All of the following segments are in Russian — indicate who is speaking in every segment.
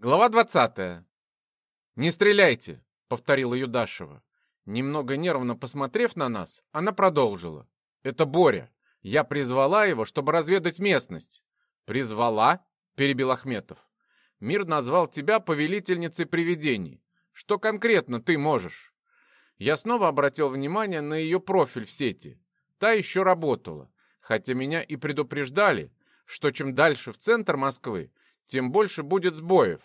Speaker 1: Глава 20. «Не стреляйте!» — повторила Юдашева. Немного нервно посмотрев на нас, она продолжила. «Это Боря. Я призвала его, чтобы разведать местность». «Призвала?» — перебил Ахметов. «Мир назвал тебя повелительницей привидений. Что конкретно ты можешь?» Я снова обратил внимание на ее профиль в сети. Та еще работала, хотя меня и предупреждали, что чем дальше в центр Москвы, тем больше будет сбоев.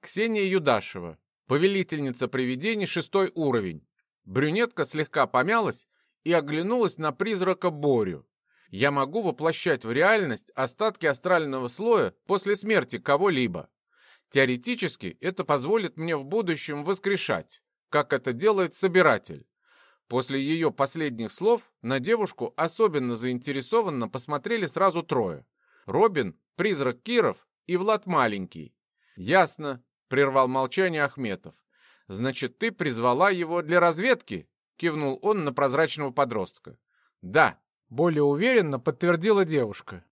Speaker 1: Ксения Юдашева, повелительница привидений, шестой уровень. Брюнетка слегка помялась и оглянулась на призрака Борю. Я могу воплощать в реальность остатки астрального слоя после смерти кого-либо. Теоретически это позволит мне в будущем воскрешать, как это делает собиратель. После ее последних слов на девушку особенно заинтересованно посмотрели сразу трое. Робин, призрак Киров и Влад Маленький. «Ясно», — прервал молчание Ахметов. «Значит, ты призвала его для разведки?» — кивнул он на прозрачного подростка. «Да», — более уверенно подтвердила девушка.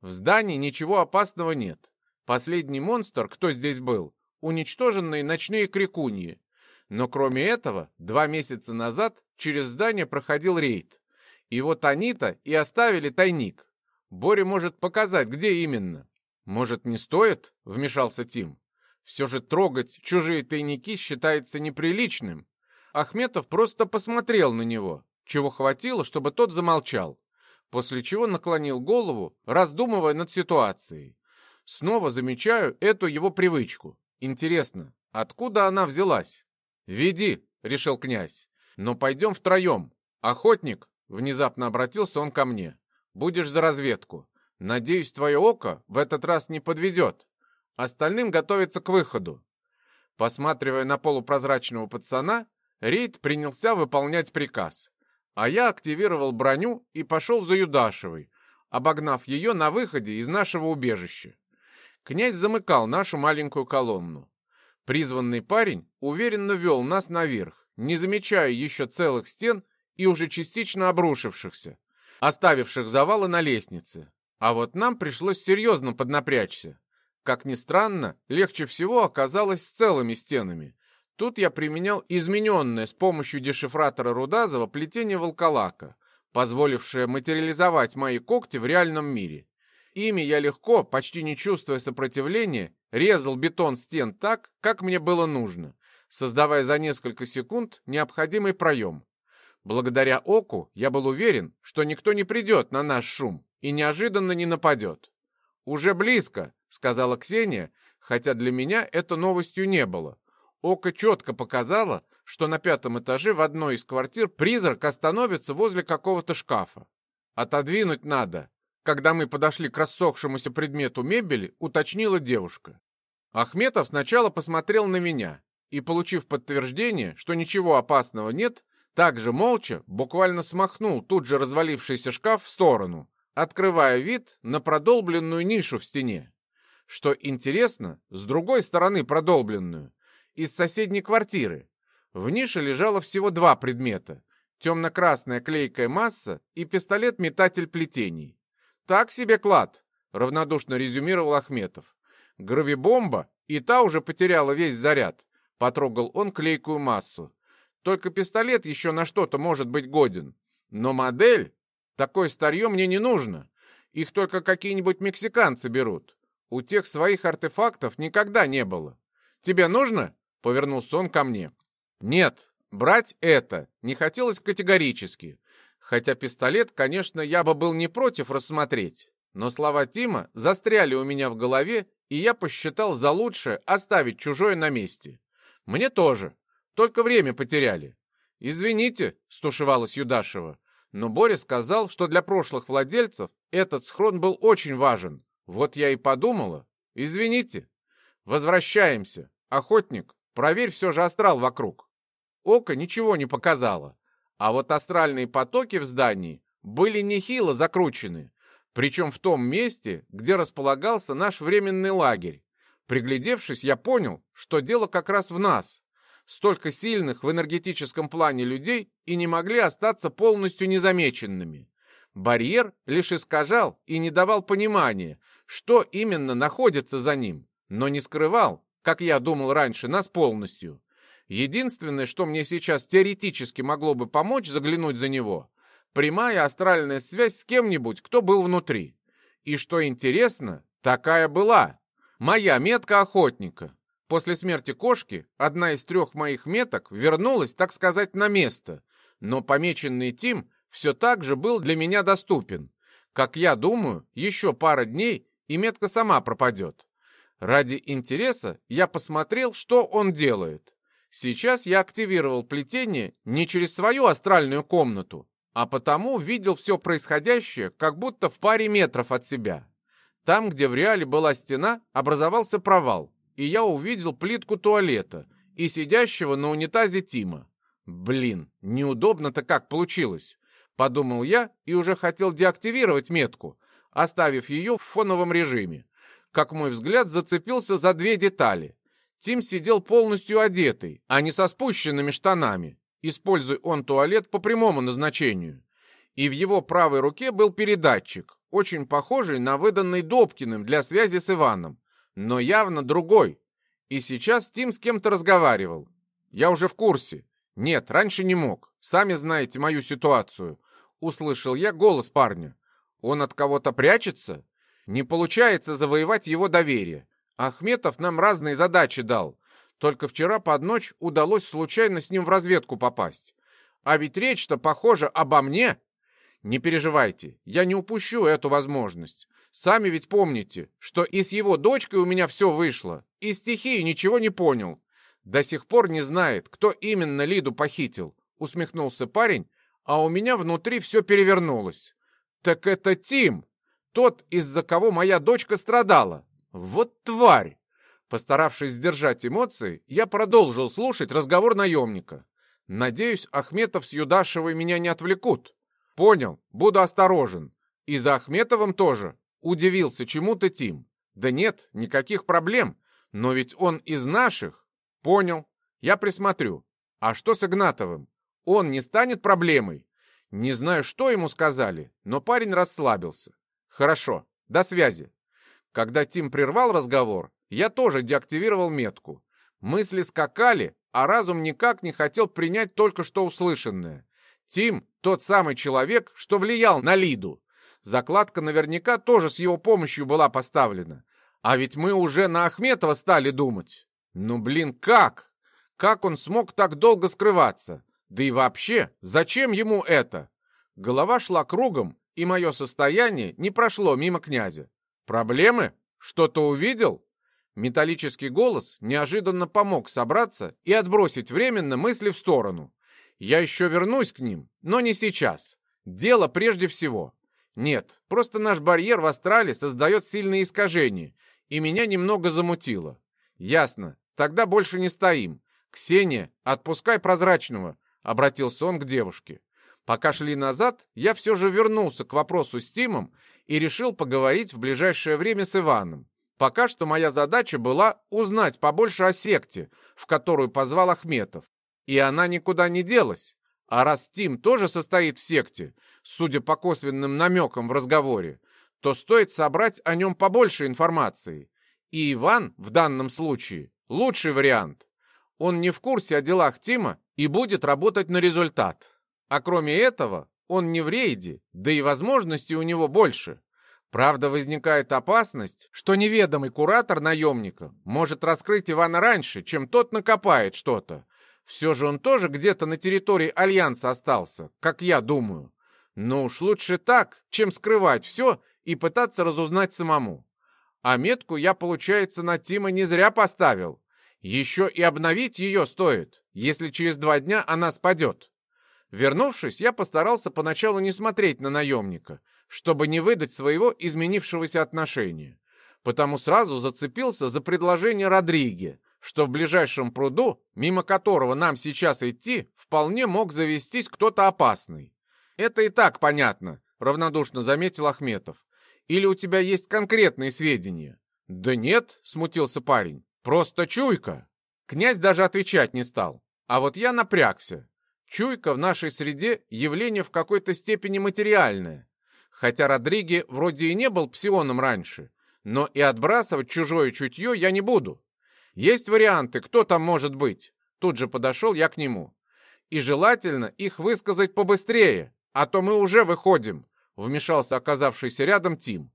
Speaker 1: «В здании ничего опасного нет. Последний монстр, кто здесь был, уничтоженные ночные крикуньи. Но кроме этого, два месяца назад через здание проходил рейд. И вот они-то и оставили тайник. Боря может показать, где именно. «Может, не стоит?» — вмешался Тим. «Все же трогать чужие тайники считается неприличным». Ахметов просто посмотрел на него, чего хватило, чтобы тот замолчал, после чего наклонил голову, раздумывая над ситуацией. Снова замечаю эту его привычку. Интересно, откуда она взялась? «Веди», — решил князь. «Но пойдем втроем. Охотник», — внезапно обратился он ко мне, — «будешь за разведку. Надеюсь, твое око в этот раз не подведет. Остальным готовиться к выходу. Посматривая на полупрозрачного пацана, Рейд принялся выполнять приказ. А я активировал броню и пошел за Юдашевой, обогнав ее на выходе из нашего убежища. Князь замыкал нашу маленькую колонну. Призванный парень уверенно вел нас наверх, не замечая еще целых стен и уже частично обрушившихся, оставивших завалы на лестнице. А вот нам пришлось серьезно поднапрячься. Как ни странно, легче всего оказалось с целыми стенами. Тут я применял измененное с помощью дешифратора Рудазова плетение волколака, позволившее материализовать мои когти в реальном мире. Ими я легко, почти не чувствуя сопротивления, резал бетон стен так, как мне было нужно, создавая за несколько секунд необходимый проем. Благодаря оку я был уверен, что никто не придет на наш шум, и неожиданно не нападет. «Уже близко», — сказала Ксения, хотя для меня это новостью не было. Око четко показало, что на пятом этаже в одной из квартир призрак остановится возле какого-то шкафа. «Отодвинуть надо», когда мы подошли к рассохшемуся предмету мебели, уточнила девушка. Ахметов сначала посмотрел на меня и, получив подтверждение, что ничего опасного нет, также молча буквально смахнул тут же развалившийся шкаф в сторону, открывая вид на продолбленную нишу в стене. Что интересно, с другой стороны продолбленную, из соседней квартиры. В нише лежало всего два предмета. Темно-красная клейкая масса и пистолет-метатель плетений. «Так себе клад», — равнодушно резюмировал Ахметов. «Гравибомба, и та уже потеряла весь заряд», — потрогал он клейкую массу. «Только пистолет еще на что-то может быть годен. Но модель Такое старье мне не нужно. Их только какие-нибудь мексиканцы берут. У тех своих артефактов никогда не было. Тебе нужно?» — повернулся он ко мне. «Нет, брать это не хотелось категорически. Хотя пистолет, конечно, я бы был не против рассмотреть. Но слова Тима застряли у меня в голове, и я посчитал за лучшее оставить чужое на месте. Мне тоже. Только время потеряли. «Извините», — стушевалась Юдашева, но Боря сказал, что для прошлых владельцев этот схрон был очень важен. Вот я и подумала. Извините. Возвращаемся. Охотник, проверь все же астрал вокруг. Око ничего не показало. А вот астральные потоки в здании были нехило закручены. Причем в том месте, где располагался наш временный лагерь. Приглядевшись, я понял, что дело как раз в нас столько сильных в энергетическом плане людей и не могли остаться полностью незамеченными. Барьер лишь искажал и не давал понимания, что именно находится за ним, но не скрывал, как я думал раньше, нас полностью. Единственное, что мне сейчас теоретически могло бы помочь заглянуть за него, прямая астральная связь с кем-нибудь, кто был внутри. И что интересно, такая была. Моя метка охотника. После смерти кошки одна из трех моих меток вернулась, так сказать, на место. Но помеченный Тим все так же был для меня доступен. Как я думаю, еще пара дней, и метка сама пропадет. Ради интереса я посмотрел, что он делает. Сейчас я активировал плетение не через свою астральную комнату, а потому видел все происходящее как будто в паре метров от себя. Там, где в реале была стена, образовался провал, и я увидел плитку туалета и сидящего на унитазе Тима. Блин, неудобно-то как получилось. Подумал я и уже хотел деактивировать метку, оставив ее в фоновом режиме. Как мой взгляд зацепился за две детали. Тим сидел полностью одетый, а не со спущенными штанами. Используя он туалет по прямому назначению. И в его правой руке был передатчик, очень похожий на выданный Добкиным для связи с Иваном, но явно другой. И сейчас Тим с кем-то разговаривал. Я уже в курсе. Нет, раньше не мог. Сами знаете мою ситуацию. Услышал я голос парня. Он от кого-то прячется? Не получается завоевать его доверие. Ахметов нам разные задачи дал. Только вчера под ночь удалось случайно с ним в разведку попасть. А ведь речь-то, похоже, обо мне. Не переживайте, я не упущу эту возможность. Сами ведь помните, что и с его дочкой у меня все вышло, и стихии ничего не понял. До сих пор не знает, кто именно Лиду похитил, усмехнулся парень, а у меня внутри все перевернулось. Так это Тим, тот, из-за кого моя дочка страдала. Вот тварь! Постаравшись сдержать эмоции, я продолжил слушать разговор наемника. Надеюсь, Ахметов с Юдашевой меня не отвлекут. Понял, буду осторожен. И за Ахметовым тоже. Удивился чему-то Тим. Да нет, никаких проблем. Но ведь он из наших. Понял. Я присмотрю. А что с Игнатовым? Он не станет проблемой? Не знаю, что ему сказали, но парень расслабился. Хорошо, до связи. Когда Тим прервал разговор, я тоже деактивировал метку. Мысли скакали, а разум никак не хотел принять только что услышанное. Тим — тот самый человек, что влиял на Лиду. Закладка наверняка тоже с его помощью была поставлена. А ведь мы уже на Ахметова стали думать. Ну, блин, как? Как он смог так долго скрываться? Да и вообще, зачем ему это? Голова шла кругом, и мое состояние не прошло мимо князя. Проблемы? Что-то увидел? Металлический голос неожиданно помог собраться и отбросить временно мысли в сторону. Я еще вернусь к ним, но не сейчас. Дело прежде всего. Нет, просто наш барьер в астрале создает сильные искажения, и меня немного замутило. Ясно, тогда больше не стоим. Ксения, отпускай прозрачного, обратился он к девушке. Пока шли назад, я все же вернулся к вопросу с Тимом и решил поговорить в ближайшее время с Иваном. Пока что моя задача была узнать побольше о секте, в которую позвал Ахметов. И она никуда не делась. А раз Тим тоже состоит в секте, судя по косвенным намекам в разговоре, то стоит собрать о нем побольше информации. И Иван в данном случае лучший вариант. Он не в курсе о делах Тима и будет работать на результат. А кроме этого, он не в рейде, да и возможностей у него больше. Правда, возникает опасность, что неведомый куратор наемника может раскрыть Ивана раньше, чем тот накопает что-то. Все же он тоже где-то на территории Альянса остался, как я думаю. Но уж лучше так, чем скрывать все и пытаться разузнать самому. А метку я, получается, на Тима не зря поставил. Еще и обновить ее стоит, если через два дня она спадет. Вернувшись, я постарался поначалу не смотреть на наемника — чтобы не выдать своего изменившегося отношения. Потому сразу зацепился за предложение Родриге, что в ближайшем пруду, мимо которого нам сейчас идти, вполне мог завестись кто-то опасный. «Это и так понятно», — равнодушно заметил Ахметов. «Или у тебя есть конкретные сведения?» «Да нет», — смутился парень, — «просто чуйка». Князь даже отвечать не стал. А вот я напрягся. Чуйка в нашей среде явление в какой-то степени материальное, Хотя Родриги вроде и не был псионом раньше, но и отбрасывать чужое чутье я не буду. Есть варианты, кто там может быть? Тут же подошел я к нему. И желательно их высказать побыстрее, а то мы уже выходим, вмешался оказавшийся рядом Тим.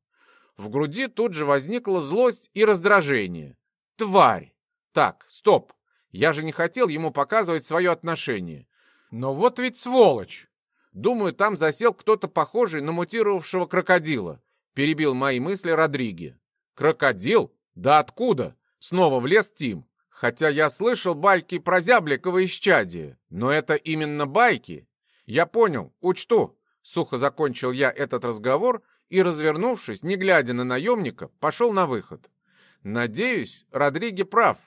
Speaker 1: В груди тут же возникла злость и раздражение. Тварь! Так, стоп. Я же не хотел ему показывать свое отношение. Но вот ведь сволочь! Думаю, там засел кто-то похожий на мутировавшего крокодила. Перебил мои мысли Родриги. Крокодил? Да откуда? Снова влез Тим. Хотя я слышал байки про Зябликова исчадие. Но это именно байки. Я понял, учту. Сухо закончил я этот разговор и, развернувшись, не глядя на наемника, пошел на выход. Надеюсь, Родриги прав.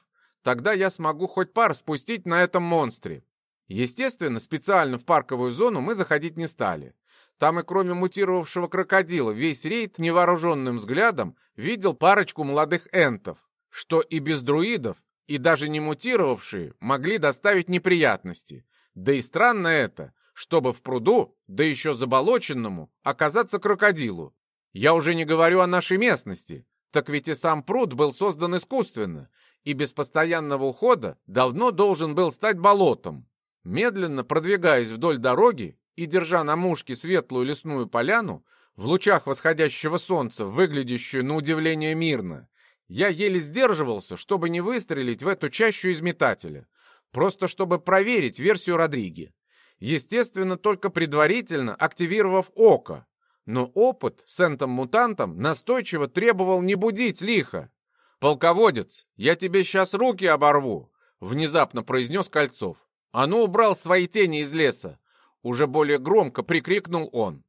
Speaker 1: Тогда я смогу хоть пар спустить на этом монстре. Естественно, специально в парковую зону мы заходить не стали. Там и кроме мутировавшего крокодила весь рейд невооруженным взглядом видел парочку молодых энтов, что и без друидов, и даже не мутировавшие могли доставить неприятности. Да и странно это, чтобы в пруду, да еще заболоченному, оказаться крокодилу. Я уже не говорю о нашей местности, так ведь и сам пруд был создан искусственно, и без постоянного ухода давно должен был стать болотом. Медленно продвигаясь вдоль дороги и держа на мушке светлую лесную поляну, в лучах восходящего солнца, выглядящую на удивление мирно, я еле сдерживался, чтобы не выстрелить в эту чащу из метателя, просто чтобы проверить версию Родриги. Естественно, только предварительно активировав око, но опыт с энтом-мутантом настойчиво требовал не будить лихо. «Полководец, я тебе сейчас руки оборву!» — внезапно произнес Кольцов. «А ну, убрал свои тени из леса!» Уже более громко прикрикнул он.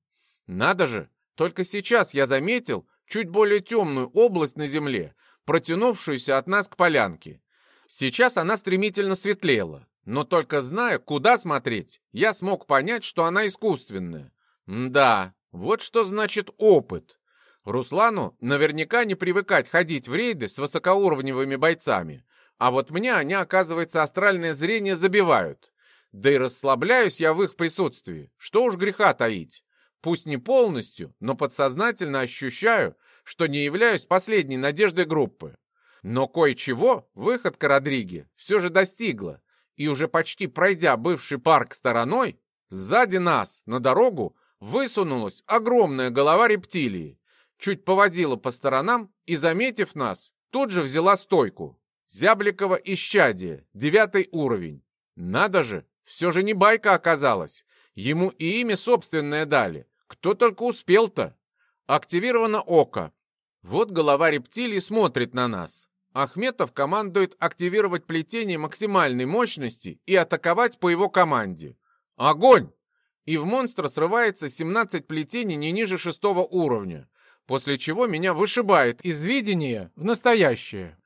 Speaker 1: «Надо же! Только сейчас я заметил чуть более темную область на земле, протянувшуюся от нас к полянке. Сейчас она стремительно светлела, но только зная, куда смотреть, я смог понять, что она искусственная. М да, вот что значит опыт. Руслану наверняка не привыкать ходить в рейды с высокоуровневыми бойцами, а вот мне они, оказывается, астральное зрение забивают. Да и расслабляюсь я в их присутствии, что уж греха таить. Пусть не полностью, но подсознательно ощущаю, что не являюсь последней надеждой группы. Но кое-чего выходка Родриги все же достигла, и уже почти пройдя бывший парк стороной, сзади нас на дорогу высунулась огромная голова рептилии, чуть поводила по сторонам и, заметив нас, тут же взяла стойку. Зябликова исчадие, девятый уровень. Надо же, все же не байка оказалась. Ему и имя собственное дали. Кто только успел-то. Активировано око. Вот голова рептилии смотрит на нас. Ахметов командует активировать плетение максимальной мощности и атаковать по его команде. Огонь! И в монстра срывается 17 плетений не ниже шестого уровня, после чего меня вышибает из видения в настоящее.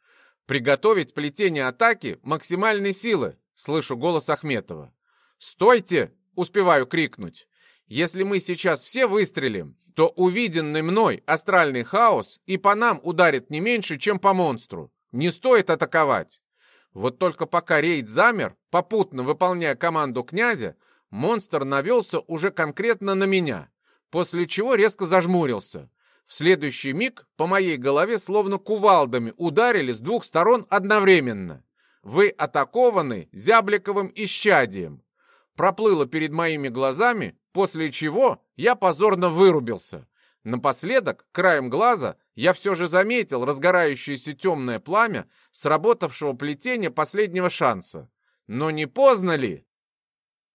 Speaker 1: Приготовить плетение атаки максимальной силы, слышу голос Ахметова. «Стойте!» — успеваю крикнуть. «Если мы сейчас все выстрелим, то увиденный мной астральный хаос и по нам ударит не меньше, чем по монстру. Не стоит атаковать!» Вот только пока рейд замер, попутно выполняя команду князя, монстр навелся уже конкретно на меня, после чего резко зажмурился. В следующий миг по моей голове словно кувалдами ударили с двух сторон одновременно. Вы атакованы зябликовым исчадием. Проплыло перед моими глазами, после чего я позорно вырубился. Напоследок, краем глаза, я все же заметил разгорающееся темное пламя сработавшего плетения последнего шанса. Но не поздно ли?